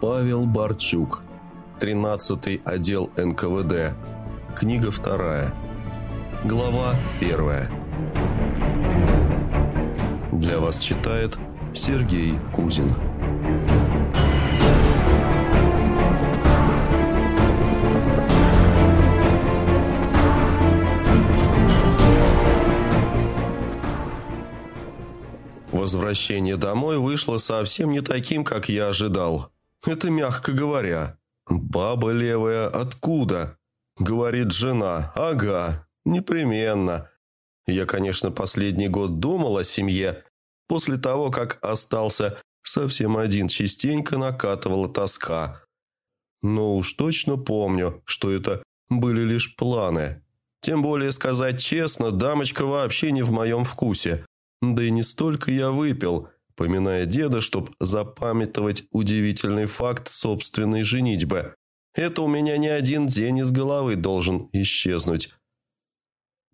Павел Барчук. 13 отдел НКВД. Книга вторая. Глава первая. Для вас читает Сергей Кузин. Возвращение домой вышло совсем не таким, как я ожидал. Это мягко говоря. «Баба левая откуда?» Говорит жена. «Ага, непременно». Я, конечно, последний год думал о семье. После того, как остался совсем один, частенько накатывала тоска. Но уж точно помню, что это были лишь планы. Тем более, сказать честно, дамочка вообще не в моем вкусе. Да и не столько я выпил, поминая деда, чтоб запамятовать удивительный факт собственной женитьбы. Это у меня не один день из головы должен исчезнуть.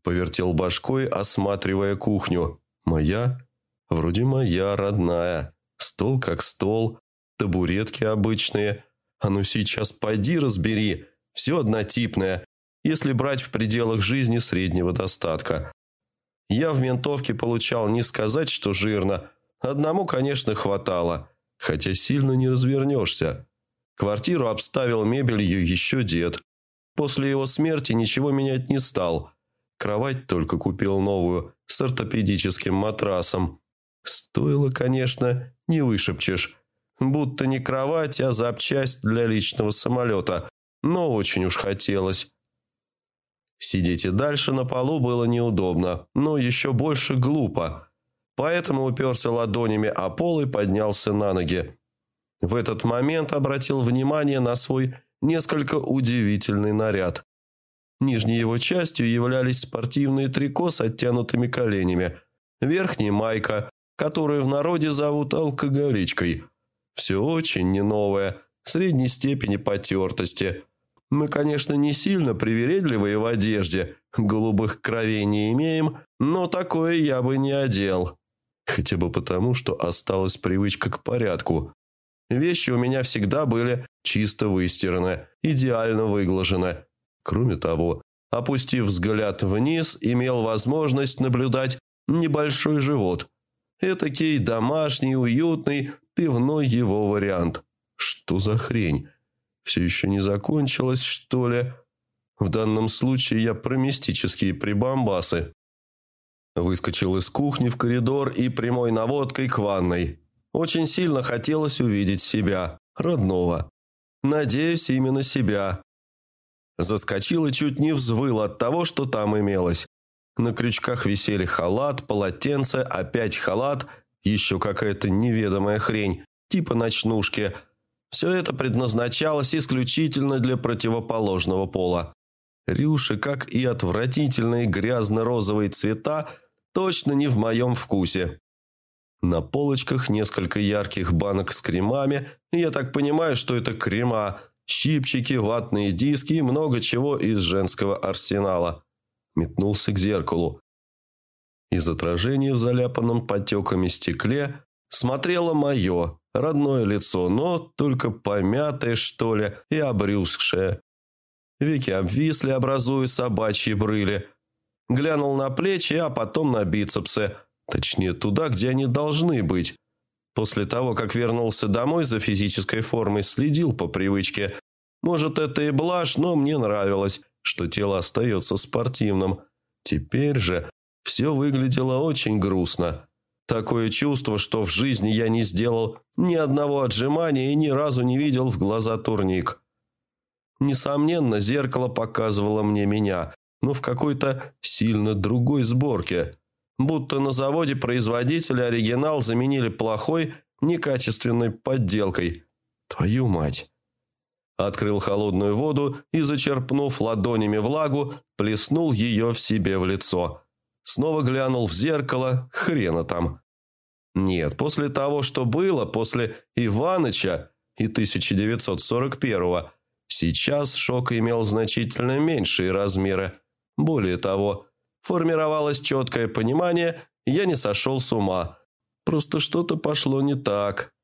Повертел башкой, осматривая кухню. Моя? Вроде моя, родная. Стол как стол, табуретки обычные. А ну сейчас пойди разбери. Все однотипное, если брать в пределах жизни среднего достатка. Я в ментовке получал не сказать, что жирно. Одному, конечно, хватало, хотя сильно не развернешься. Квартиру обставил мебелью еще дед. После его смерти ничего менять не стал. Кровать только купил новую, с ортопедическим матрасом. Стоило, конечно, не вышепчешь. Будто не кровать, а запчасть для личного самолета. Но очень уж хотелось. Сидеть и дальше на полу было неудобно, но еще больше глупо. Поэтому уперся ладонями о пол и поднялся на ноги. В этот момент обратил внимание на свой несколько удивительный наряд. Нижней его частью являлись спортивные трико с оттянутыми коленями, верхняя майка, которую в народе зовут алкоголичкой. Все очень не новое, средней степени потертости – мы, конечно, не сильно привередливые в одежде, голубых кровей не имеем, но такое я бы не одел. Хотя бы потому, что осталась привычка к порядку. Вещи у меня всегда были чисто выстираны, идеально выглажены. Кроме того, опустив взгляд вниз, имел возможность наблюдать небольшой живот. Этакий домашний, уютный, пивной его вариант. Что за хрень? Все еще не закончилось, что ли? В данном случае я про мистические прибамбасы. Выскочил из кухни в коридор и прямой наводкой к ванной. Очень сильно хотелось увидеть себя, родного. Надеюсь, именно себя. Заскочил и чуть не взвыл от того, что там имелось. На крючках висели халат, полотенце, опять халат, еще какая-то неведомая хрень, типа ночнушки – все это предназначалось исключительно для противоположного пола. Рюши, как и отвратительные грязно-розовые цвета, точно не в моем вкусе. На полочках несколько ярких банок с кремами, я так понимаю, что это крема, щипчики, ватные диски и много чего из женского арсенала. Метнулся к зеркалу. Из отражения в заляпанном потеками стекле смотрело мое, Родное лицо, но только помятое, что ли, и обрюзгшее. Веки обвисли, образуя собачьи брыли. Глянул на плечи, а потом на бицепсы. Точнее, туда, где они должны быть. После того, как вернулся домой за физической формой, следил по привычке. Может, это и блажь, но мне нравилось, что тело остается спортивным. Теперь же все выглядело очень грустно. Такое чувство, что в жизни я не сделал ни одного отжимания и ни разу не видел в глаза турник. Несомненно, зеркало показывало мне меня, но в какой-то сильно другой сборке. Будто на заводе производители оригинал заменили плохой, некачественной подделкой. Твою мать! Открыл холодную воду и, зачерпнув ладонями влагу, плеснул ее в себе в лицо. Снова глянул в зеркало, хрена там. Нет, после того, что было, после Иваныча и 1941-го, сейчас шок имел значительно меньшие размеры. Более того, формировалось четкое понимание, я не сошел с ума. Просто что-то пошло не так.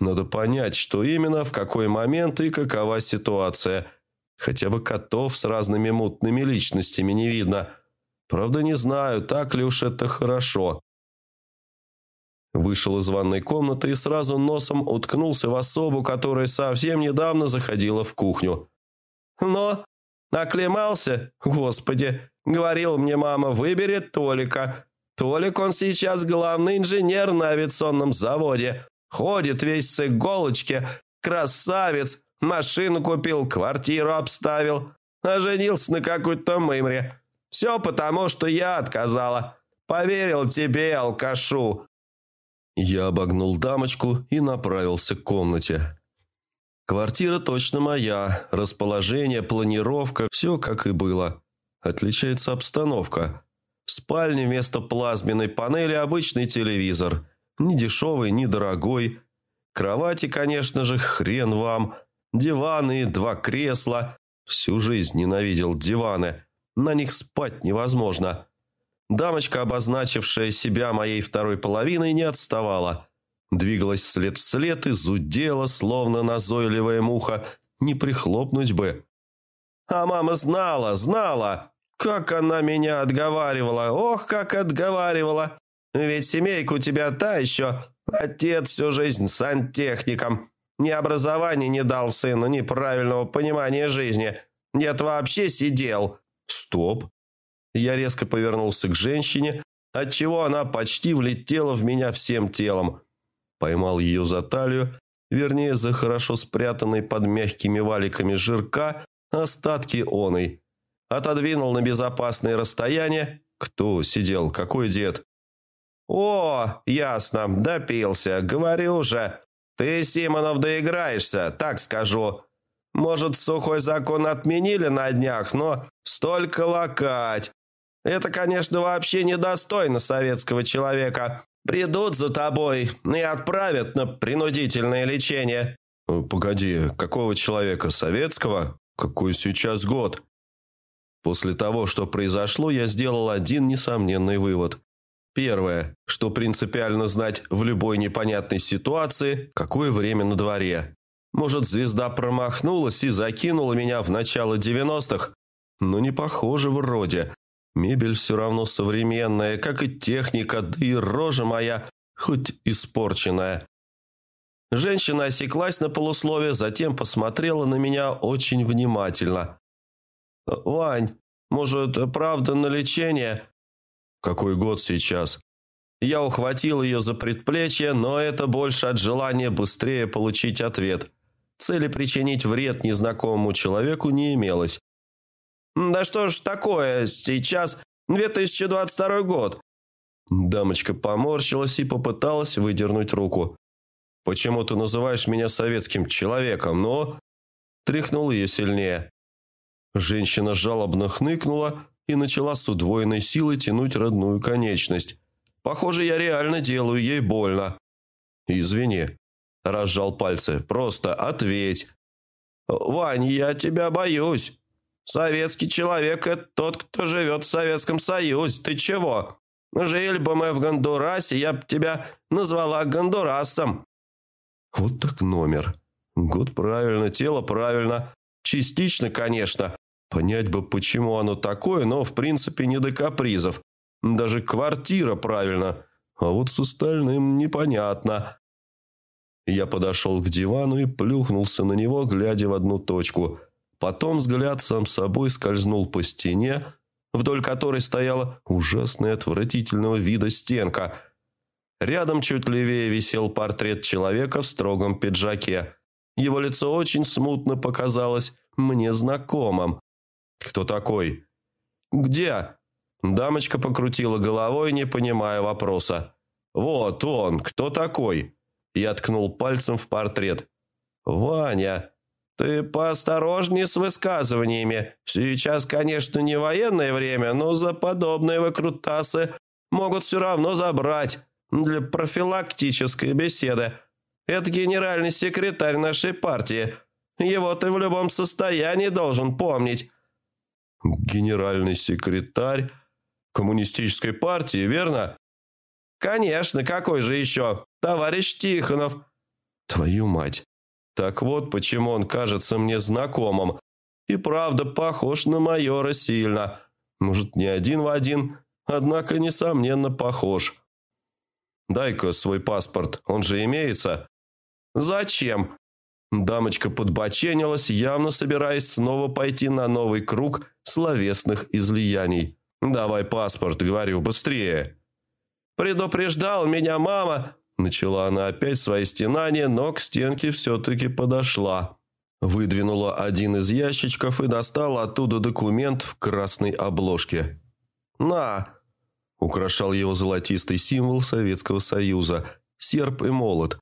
Надо понять, что именно, в какой момент и какова ситуация. Хотя бы котов с разными мутными личностями не видно. Правда, не знаю, так ли уж это хорошо. Вышел из ванной комнаты и сразу носом уткнулся в особу, которая совсем недавно заходила в кухню. «Но? Оклемался? Господи! Говорил мне мама, выбери Толика. Толик он сейчас главный инженер на авиационном заводе. Ходит весь с иголочки. Красавец. Машину купил, квартиру обставил. А женился на какой-то мымре. Все потому, что я отказала. Поверил тебе, алкашу. Я обогнул дамочку и направился к комнате. Квартира точно моя, расположение, планировка, все как и было. Отличается обстановка. В спальне вместо плазменной панели обычный телевизор. Ни дешевый, ни дорогой. Кровати, конечно же, хрен вам. Диваны, два кресла. Всю жизнь ненавидел диваны. На них спать невозможно. Дамочка, обозначившая себя моей второй половиной, не отставала. Двигалась след в след и зудела, словно назойливая муха. Не прихлопнуть бы. А мама знала, знала. Как она меня отговаривала. Ох, как отговаривала. Ведь семейка у тебя та еще. Отец всю жизнь сантехником. Ни образования не дал сыну, ни правильного понимания жизни. Нет, вообще сидел. Стоп. Я резко повернулся к женщине, отчего она почти влетела в меня всем телом. Поймал ее за талию, вернее, за хорошо спрятанной под мягкими валиками жирка остатки оной. Отодвинул на безопасное расстояние. Кто сидел? Какой дед? «О, ясно, допился. Говорю же. Ты, Симонов, доиграешься, так скажу. Может, сухой закон отменили на днях, но столько лакать. Это, конечно, вообще недостойно советского человека. Придут за тобой и отправят на принудительное лечение». «Э, «Погоди, какого человека? Советского? Какой сейчас год?» После того, что произошло, я сделал один несомненный вывод. Первое, что принципиально знать в любой непонятной ситуации, какое время на дворе. Может, звезда промахнулась и закинула меня в начало 90-х? Но не похоже вроде. Мебель все равно современная, как и техника, да и рожа моя, хоть испорченная. Женщина осеклась на полусловие, затем посмотрела на меня очень внимательно. «Вань, может, правда на лечение?» «Какой год сейчас?» Я ухватил ее за предплечье, но это больше от желания быстрее получить ответ. Цели причинить вред незнакомому человеку не имелось. «Да что ж такое, сейчас 2022 год». Дамочка поморщилась и попыталась выдернуть руку. «Почему ты называешь меня советским человеком, но...» Тряхнул ее сильнее. Женщина жалобно хныкнула и начала с удвоенной силой тянуть родную конечность. «Похоже, я реально делаю ей больно». «Извини», – разжал пальцы, – «просто ответь». «Вань, я тебя боюсь». Советский человек – это тот, кто живет в Советском Союзе. Ты чего? Жили бы мы в Гондурасе, я бы тебя назвала Гондурасом». Вот так номер. Год правильно, тело правильно. Частично, конечно. Понять бы, почему оно такое, но в принципе не до капризов. Даже квартира правильно. А вот с остальным непонятно. Я подошел к дивану и плюхнулся на него, глядя в одну точку – Потом взгляд сам собой скользнул по стене, вдоль которой стояла ужасная отвратительного вида стенка. Рядом чуть левее висел портрет человека в строгом пиджаке. Его лицо очень смутно показалось мне знакомым. «Кто такой?» «Где?» Дамочка покрутила головой, не понимая вопроса. «Вот он, кто такой?» Я ткнул пальцем в портрет. «Ваня!» «Ты поосторожнее с высказываниями. Сейчас, конечно, не военное время, но за подобные выкрутасы могут все равно забрать для профилактической беседы. Это генеральный секретарь нашей партии. Его ты в любом состоянии должен помнить». «Генеральный секретарь коммунистической партии, верно?» «Конечно, какой же еще? Товарищ Тихонов!» «Твою мать! Так вот, почему он кажется мне знакомым. И правда, похож на майора сильно. Может, не один в один, однако, несомненно, похож. Дай-ка свой паспорт, он же имеется. Зачем? Дамочка подбоченилась, явно собираясь снова пойти на новый круг словесных излияний. «Давай паспорт», — говорю, — «быстрее». «Предупреждал меня мама», — начала она опять свои стенания, но к стенке все-таки подошла. Выдвинула один из ящичков и достала оттуда документ в красной обложке. «На!» – украшал его золотистый символ Советского Союза – серп и молот.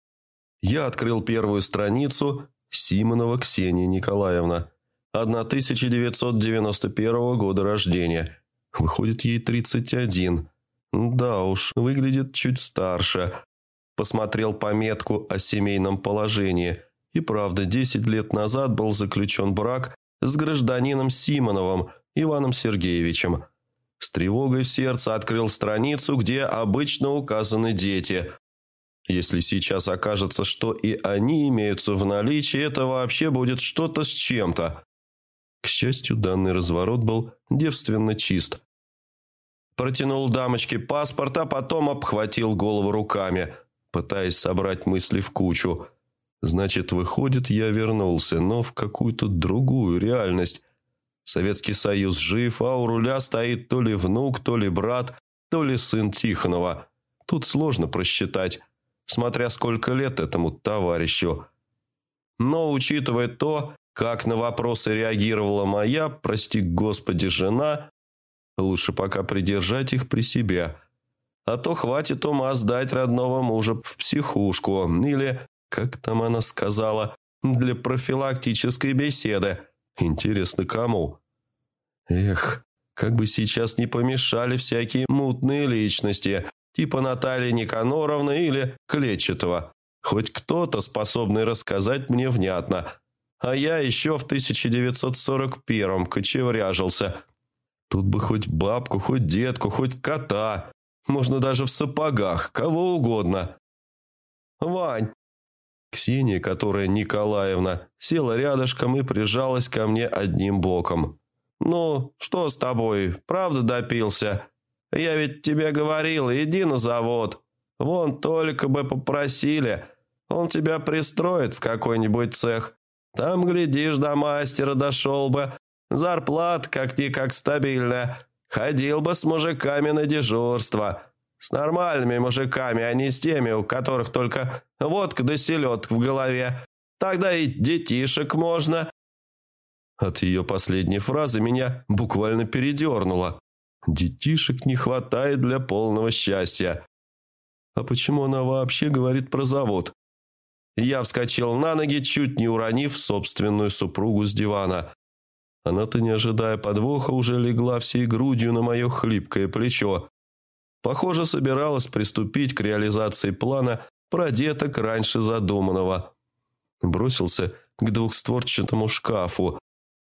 Я открыл первую страницу Симонова Ксения Николаевна, 1991 года рождения. Выходит, ей 31. Да уж, выглядит чуть старше. Посмотрел пометку о семейном положении – и правда, 10 лет назад был заключен брак с гражданином Симоновым Иваном Сергеевичем. С тревогой в сердце открыл страницу, где обычно указаны дети. Если сейчас окажется, что и они имеются в наличии, это вообще будет что-то с чем-то. К счастью, данный разворот был девственно чист. Протянул дамочке паспорт, а потом обхватил голову руками, пытаясь собрать мысли в кучу – Значит, выходит, я вернулся, но в какую-то другую реальность. Советский Союз жив, а у руля стоит то ли внук, то ли брат, то ли сын Тихонова. Тут сложно просчитать, смотря сколько лет этому товарищу. Но, учитывая то, как на вопросы реагировала моя, прости господи, жена, лучше пока придержать их при себе. А то хватит ума сдать родного мужа в психушку или как там она сказала? Для профилактической беседы. Интересно, кому? Эх, как бы сейчас не помешали всякие мутные личности, типа Натальи Никаноровны или Клетчатого. Хоть кто-то способный рассказать мне внятно. А я еще в 1941-м кочевряжился. Тут бы хоть бабку, хоть детку, хоть кота. Можно даже в сапогах, кого угодно. «Вань, Ксения, которая Николаевна, села рядышком и прижалась ко мне одним боком. «Ну, что с тобой? Правда допился? Я ведь тебе говорил, иди на завод. Вон только бы попросили. Он тебя пристроит в какой-нибудь цех. Там, глядишь, до мастера дошел бы. Зарплата как-никак стабильная. Ходил бы с мужиками на дежурство. С нормальными мужиками, а не с теми, у которых только водка да селедка в голове. Тогда и детишек можно». От ее последней фразы меня буквально передернуло. «Детишек не хватает для полного счастья». А почему она вообще говорит про завод? Я вскочил на ноги, чуть не уронив собственную супругу с дивана. Она-то, не ожидая подвоха, уже легла всей грудью на мое хлипкое плечо. Похоже, собиралась приступить к реализации плана про деток раньше задуманного. Бросился к двухстворчатому шкафу.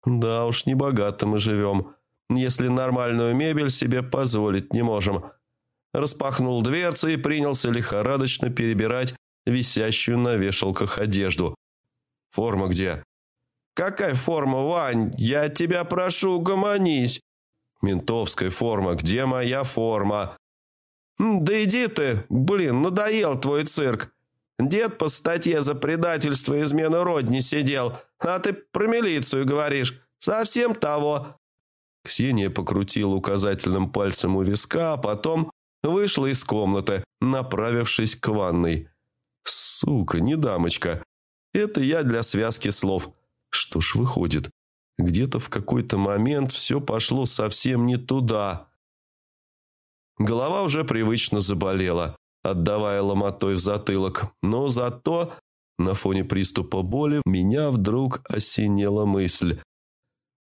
Да уж, небогато мы живем, если нормальную мебель себе позволить не можем. Распахнул дверцы и принялся лихорадочно перебирать висящую на вешалках одежду. «Форма где?» «Какая форма, Вань? Я тебя прошу, гомонись!» «Ментовская форма. Где моя форма?» «Да иди ты, блин, надоел твой цирк. Дед по статье за предательство и измену родни сидел, а ты про милицию говоришь. Совсем того». Ксения покрутила указательным пальцем у виска, а потом вышла из комнаты, направившись к ванной. «Сука, не дамочка. Это я для связки слов. Что ж выходит, где-то в какой-то момент все пошло совсем не туда». Голова уже привычно заболела, отдавая ломотой в затылок, но зато на фоне приступа боли меня вдруг осенила мысль.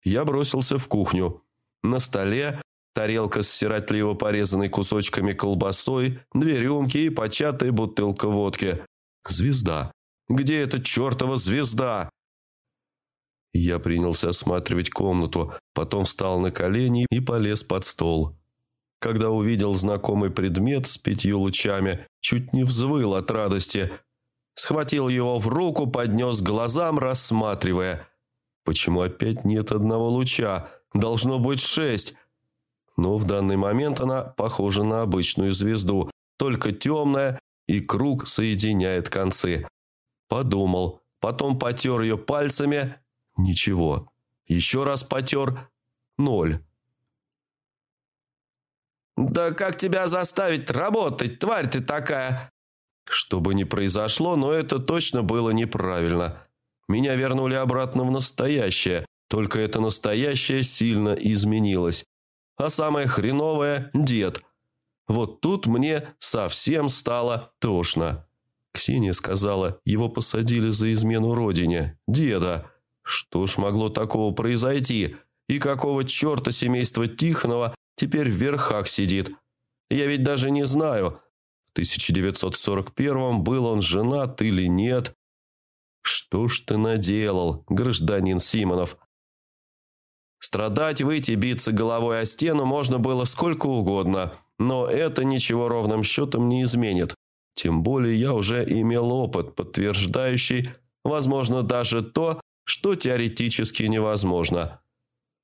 Я бросился в кухню. На столе тарелка с сиротливо порезанной кусочками колбасой, две рюмки и початая бутылка водки. Звезда. Где эта чертова звезда? Я принялся осматривать комнату, потом встал на колени и полез под стол. Когда увидел знакомый предмет с пятью лучами, чуть не взвыл от радости. Схватил его в руку, поднес глазам, рассматривая. Почему опять нет одного луча? Должно быть шесть. Но в данный момент она похожа на обычную звезду, только темная, и круг соединяет концы. Подумал, потом потер ее пальцами. Ничего. Еще раз потер. Ноль. «Да как тебя заставить работать, тварь ты такая?» Что бы ни произошло, но это точно было неправильно. Меня вернули обратно в настоящее, только это настоящее сильно изменилось. А самое хреновое – дед. Вот тут мне совсем стало тошно. Ксения сказала, его посадили за измену родине, деда. Что ж могло такого произойти? И какого черта семейство Тихонова теперь в верхах сидит. Я ведь даже не знаю, в 1941-м был он женат или нет. Что ж ты наделал, гражданин Симонов? Страдать, выйти, биться головой о стену можно было сколько угодно, но это ничего ровным счетом не изменит. Тем более я уже имел опыт, подтверждающий, возможно, даже то, что теоретически невозможно.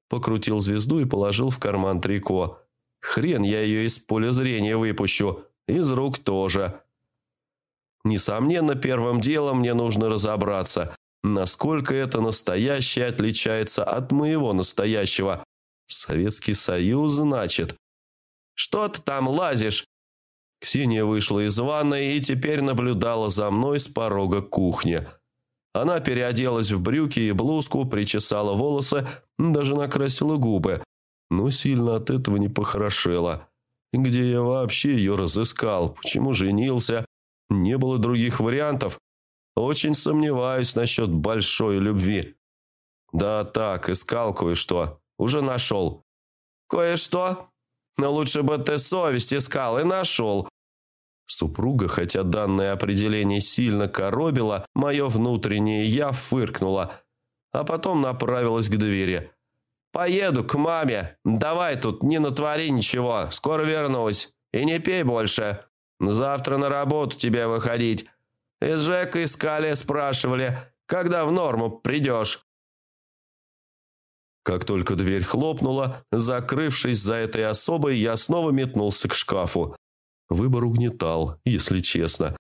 Покрутил звезду и положил в карман трико. Хрен я ее из поля зрения выпущу. Из рук тоже. Несомненно, первым делом мне нужно разобраться, насколько это настоящее отличается от моего настоящего. Советский Союз, значит. Что ты там лазишь? Ксения вышла из ванной и теперь наблюдала за мной с порога кухни. Она переоделась в брюки и блузку, причесала волосы, даже накрасила губы, но сильно от этого не похорошела. Где я вообще ее разыскал? Почему женился? Не было других вариантов. Очень сомневаюсь насчет большой любви. Да так, искал кое-что. Уже нашел. Кое-что? Но лучше бы ты совесть искал и нашел. Супруга, хотя данное определение сильно коробило, мое внутреннее «я» фыркнула, а потом направилась к двери. «Поеду к маме. Давай тут, не натвори ничего. Скоро вернусь. И не пей больше. Завтра на работу тебе выходить. Из Жека искали, спрашивали, когда в норму придешь». Как только дверь хлопнула, закрывшись за этой особой, я снова метнулся к шкафу. Выбор угнетал, если честно.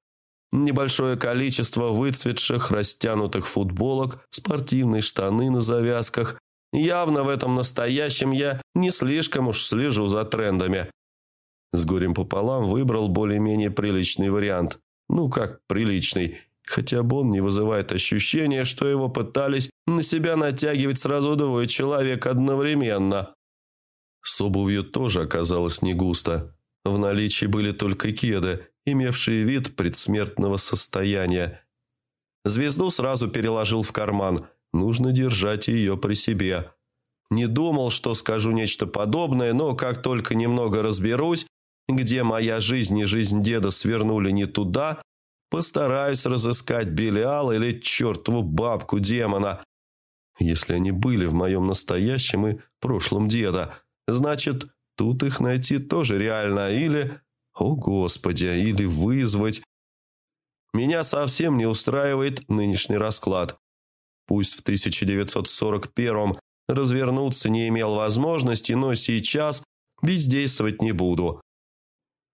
Небольшое количество выцветших, растянутых футболок, спортивные штаны на завязках. Явно в этом настоящем я не слишком уж слежу за трендами. С горем пополам выбрал более-менее приличный вариант. Ну как приличный, хотя бы он не вызывает ощущения, что его пытались на себя натягивать сразу двое человек одновременно. С обувью тоже оказалось не густо. В наличии были только кеды, имевшие вид предсмертного состояния. Звезду сразу переложил в карман. Нужно держать ее при себе. Не думал, что скажу нечто подобное, но как только немного разберусь, где моя жизнь и жизнь деда свернули не туда, постараюсь разыскать Белиал или чертову бабку демона. Если они были в моем настоящем и прошлом деда, значит, Тут их найти тоже реально. Или, о господи, или вызвать. Меня совсем не устраивает нынешний расклад. Пусть в 1941-м развернуться не имел возможности, но сейчас бездействовать не буду.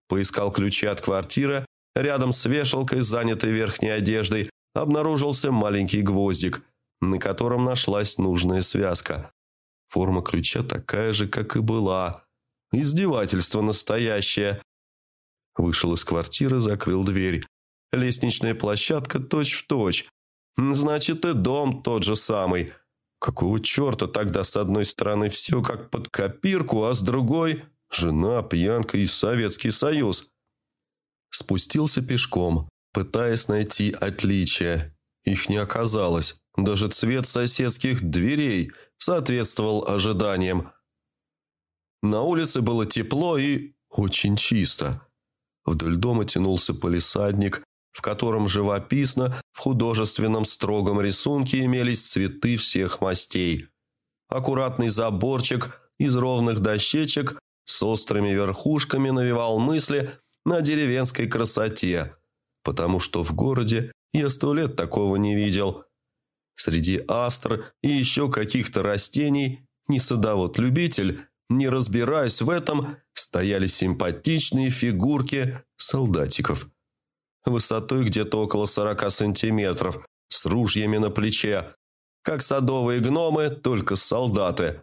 Поискал ключи от квартиры. Рядом с вешалкой, занятой верхней одеждой, обнаружился маленький гвоздик, на котором нашлась нужная связка. Форма ключа такая же, как и была. Издевательство настоящее. Вышел из квартиры, закрыл дверь. Лестничная площадка точь-в-точь. Точь. Значит, и дом тот же самый. Какого черта тогда с одной стороны все как под копирку, а с другой – жена, пьянка и Советский Союз? Спустился пешком, пытаясь найти отличия. Их не оказалось. Даже цвет соседских дверей соответствовал ожиданиям. На улице было тепло и очень чисто. Вдоль дома тянулся полисадник, в котором живописно в художественном строгом рисунке имелись цветы всех мастей. Аккуратный заборчик из ровных дощечек с острыми верхушками навевал мысли на деревенской красоте, потому что в городе я сто лет такого не видел. Среди астр и еще каких-то растений ни садовод-любитель, не разбираясь в этом, стояли симпатичные фигурки солдатиков. Высотой где-то около 40 сантиметров, с ружьями на плече, как садовые гномы, только солдаты.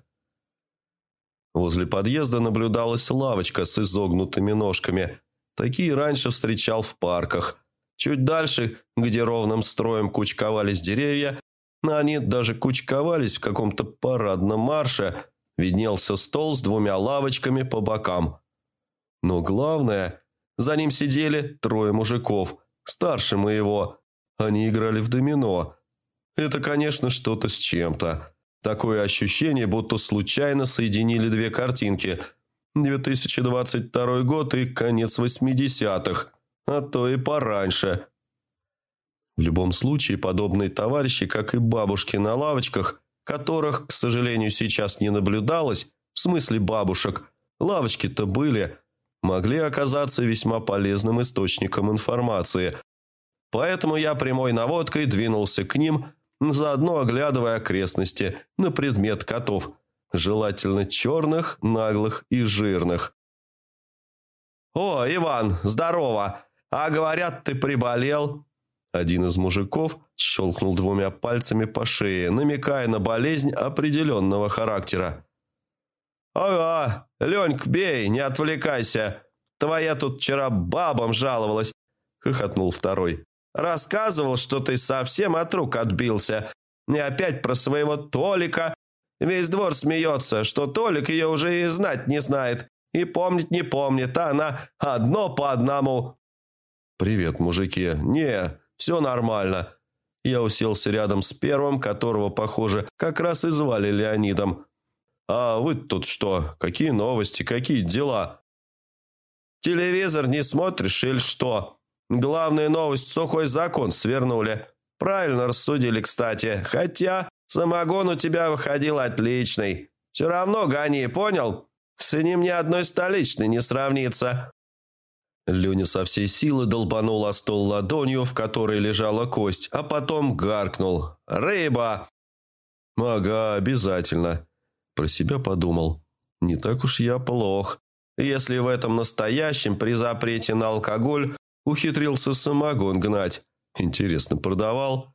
Возле подъезда наблюдалась лавочка с изогнутыми ножками. Такие раньше встречал в парках. Чуть дальше, где ровным строем кучковались деревья, они даже кучковались в каком-то парадном марше, виднелся стол с двумя лавочками по бокам. Но главное, за ним сидели трое мужиков, старше моего. Они играли в домино. Это, конечно, что-то с чем-то. Такое ощущение, будто случайно соединили две картинки. 2022 год и конец 80-х, а то и пораньше. В любом случае, подобные товарищи, как и бабушки на лавочках, которых, к сожалению, сейчас не наблюдалось, в смысле бабушек, лавочки-то были, могли оказаться весьма полезным источником информации. Поэтому я прямой наводкой двинулся к ним – заодно оглядывая окрестности на предмет котов, желательно черных, наглых и жирных. «О, Иван, здорово! А говорят, ты приболел?» Один из мужиков щелкнул двумя пальцами по шее, намекая на болезнь определенного характера. «Ага, Леньк, бей, не отвлекайся. Твоя тут вчера бабам жаловалась», — хохотнул второй. Рассказывал, что ты совсем от рук отбился. И опять про своего Толика. Весь двор смеется, что Толик ее уже и знать не знает. И помнить не помнит, а она одно по одному. «Привет, мужики. Не, все нормально». Я уселся рядом с первым, которого, похоже, как раз и звали Леонидом. «А вы тут что? Какие новости? Какие дела?» «Телевизор не смотришь или что?» Главная новость – сухой закон свернули. Правильно рассудили, кстати. Хотя самогон у тебя выходил отличный. Все равно гони, понял? С ним ни одной столичной не сравнится». Люня со всей силы долбанул о стол ладонью, в которой лежала кость, а потом гаркнул. «Рыба!» «Ага, обязательно». Про себя подумал. «Не так уж я плох. Если в этом настоящем при запрете на алкоголь Ухитрился самогон гнать. Интересно, продавал?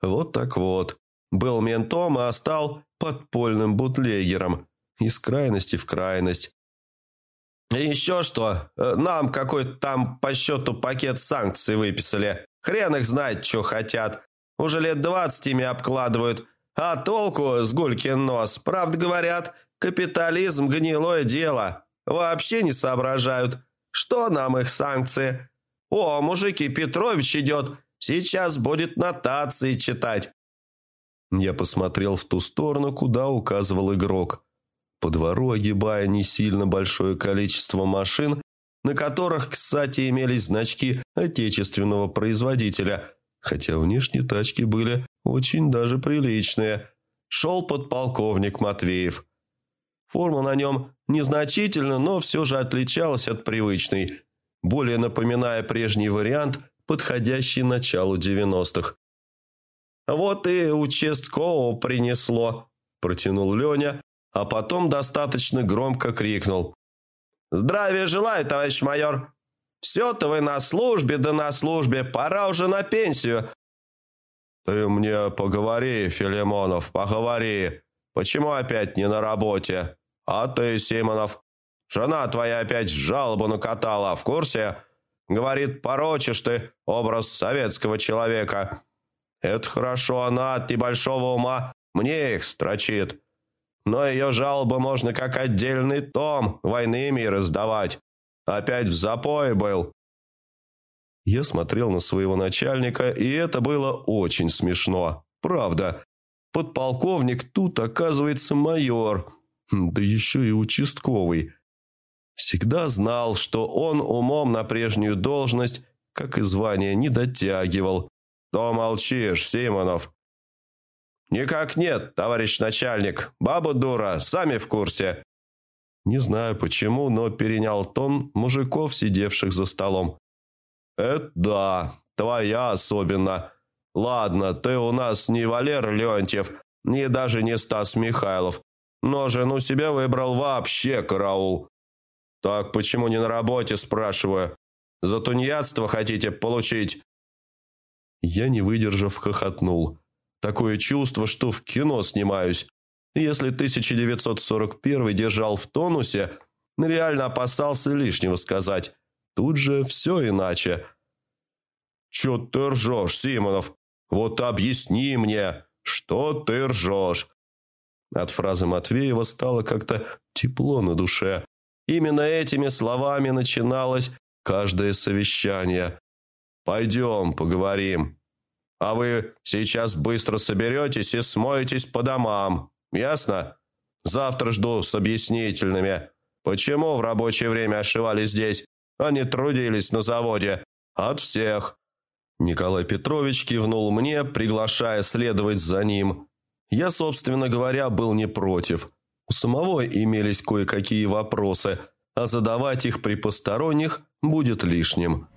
Вот так вот. Был ментом, а стал подпольным бутлегером. Из крайности в крайность. И еще что, э, нам какой-то там по счету пакет санкций выписали. Хрен их знает, что хотят. Уже лет двадцать ими обкладывают. А толку с гулькин нос. Правда говорят, капитализм – гнилое дело. Вообще не соображают. Что нам их санкции? «О, мужики, Петрович идет! Сейчас будет нотации читать!» Я посмотрел в ту сторону, куда указывал игрок. По двору, огибая не сильно большое количество машин, на которых, кстати, имелись значки отечественного производителя, хотя внешне тачки были очень даже приличные, шел подполковник Матвеев. Форма на нем незначительно, но все же отличалась от привычной – более напоминая прежний вариант, подходящий началу 90-х. «Вот и участкового принесло», – протянул Леня, а потом достаточно громко крикнул. «Здравия желаю, товарищ майор! Все-то вы на службе, да на службе, пора уже на пенсию!» «Ты мне поговори, Филимонов, поговори. Почему опять не на работе? А ты, Симонов, Жена твоя опять жалобу накатала, в курсе? Говорит, порочишь ты образ советского человека. Это хорошо, она от небольшого ума мне их строчит. Но ее жалобы можно как отдельный том «Войны мира» сдавать. Опять в запое был. Я смотрел на своего начальника, и это было очень смешно. Правда. Подполковник тут, оказывается, майор. Да еще и участковый. Всегда знал, что он умом на прежнюю должность, как и звание, не дотягивал. «То молчишь, Симонов!» «Никак нет, товарищ начальник. Баба дура, сами в курсе». Не знаю почему, но перенял тон мужиков, сидевших за столом. «Это да, твоя особенно. Ладно, ты у нас не Валер Леонтьев, ни даже не Стас Михайлов, но жену себе выбрал вообще караул. Так почему не на работе, спрашиваю? За тунеядство хотите получить?» Я, не выдержав, хохотнул. Такое чувство, что в кино снимаюсь. Если 1941 держал в тонусе, реально опасался лишнего сказать. Тут же все иначе. «Чё ты ржешь, Симонов? Вот объясни мне, что ты ржешь?» От фразы Матвеева стало как-то тепло на душе. Именно этими словами начиналось каждое совещание. «Пойдем, поговорим. А вы сейчас быстро соберетесь и смоетесь по домам. Ясно? Завтра жду с объяснительными. Почему в рабочее время ошивали здесь, а не трудились на заводе? От всех». Николай Петрович кивнул мне, приглашая следовать за ним. Я, собственно говоря, был не против. У самого имелись кое-какие вопросы, а задавать их при посторонних будет лишним.